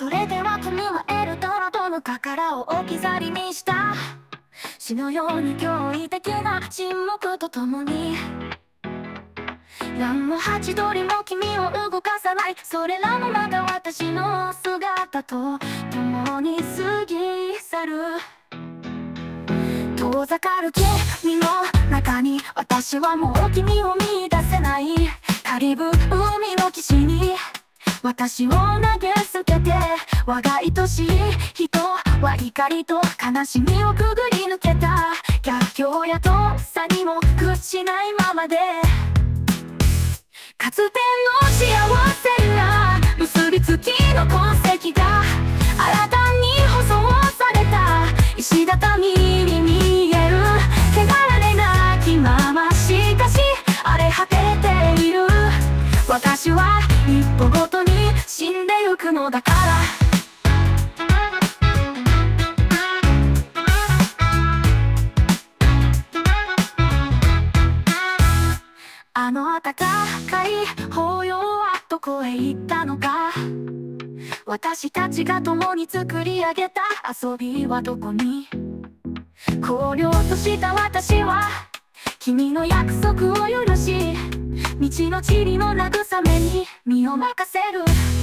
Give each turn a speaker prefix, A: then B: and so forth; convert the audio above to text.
A: それでは組はエルドロドの宝を置き去りにした。死のように驚異的な沈黙とともに。何もハチドリも君を動かさない。それらもまた私の姿と共に過ぎ去る。遠ざかる君の中に。私はもう君を見出せない。カリブ海の岸に。私を投げ捨てて我が愛しい人は怒りと悲しみをくぐり抜けた。逆境やとっさにも屈しないままで。かつての幸せが結びつきの痕跡が。新た一歩ごとに死んでゆくのだから。あの暖かい抱擁はどこへ行ったのか。私たちが共に作り上げた遊びはどこに。荒涼とした私は君の約束を許し道の塵の慰めに身を任せる。